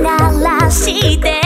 らして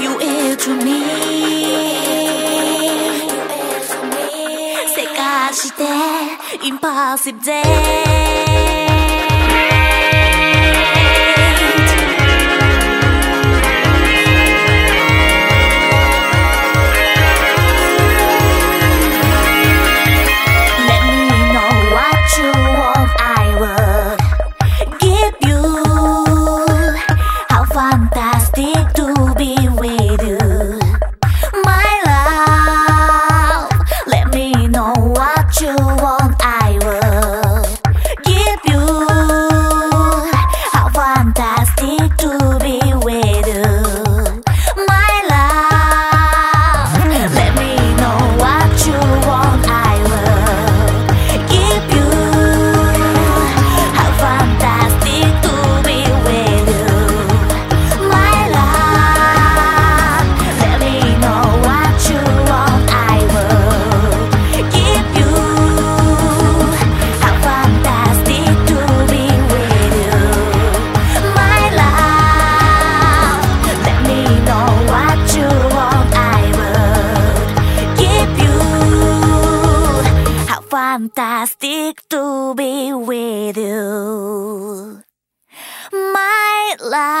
You are to me. Seagulls there, Impossible day fantastic to be with you, my love.